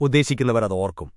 ഉദ്ദേശിക്കുന്നവർ അത് ഓർക്കും